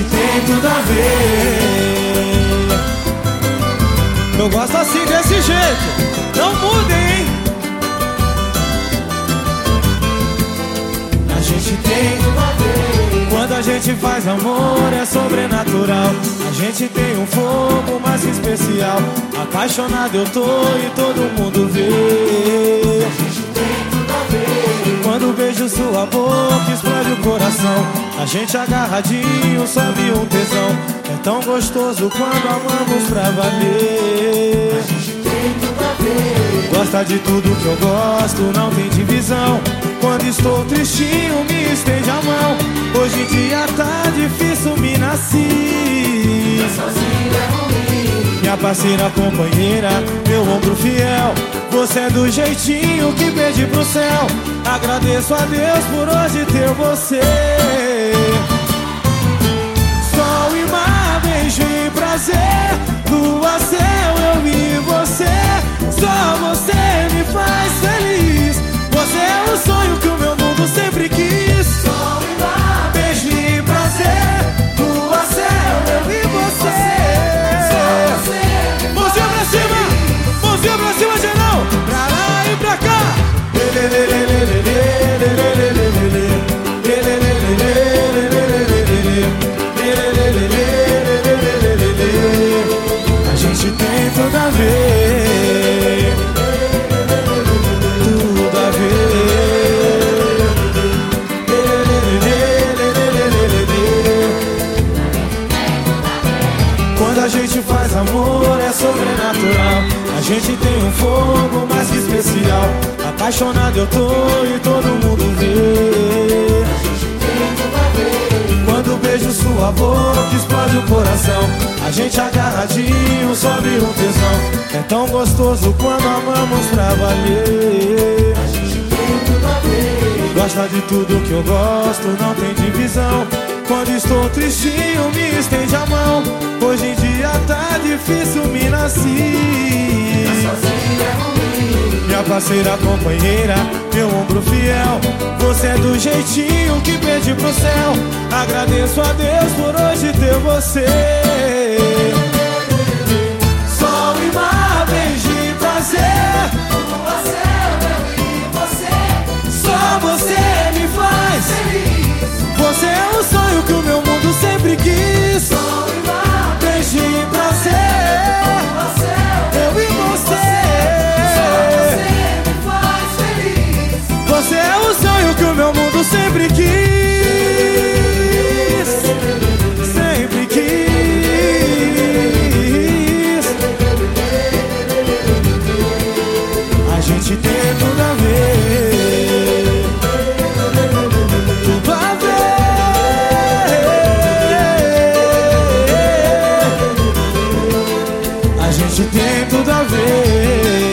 gente tem tudo a ver. Eu gosto assim desse jeito, não mudem, hein? A gente tem tudo a ver. Quando a gente faz amor é sobrenatural. A gente tem um fogo mais especial. Apaixonado eu tô e todo mundo vê. A gente agarradinho sobe um tesão. É tão gostoso quando amamos pra valer. A gente tem tudo a ver. Gosta de tudo que eu gosto, não tem divisão. Quando estou tristinho, me estende a mão. Hoje em dia tá difícil me nascer. Sozinho é ruim. Minha parceira, companheira, meu ombro fiel. Você é do jeitinho que pede pro céu. Agradeço a Deus por hoje ter você. Gente faz amor é sobrenatural. A gente tem um fogo mais que especial. Apaixonado eu tô e todo mundo vê. Quando beijo sua boca explode o coração. A gente agarradinho sobe um tesão. É tão gostoso quando amamos pra valer. Gosta de tudo que eu gosto, não tem divisão. Quando estou tristinho, me difícil me ruim. Minha parceira, companheira, meu ombro fiel. Você é do jeitinho que pede pro céu. Agradeço a Deus por hoje ter você. te ter tudo a ver. Tudo a ver. A gente tem tudo a ver.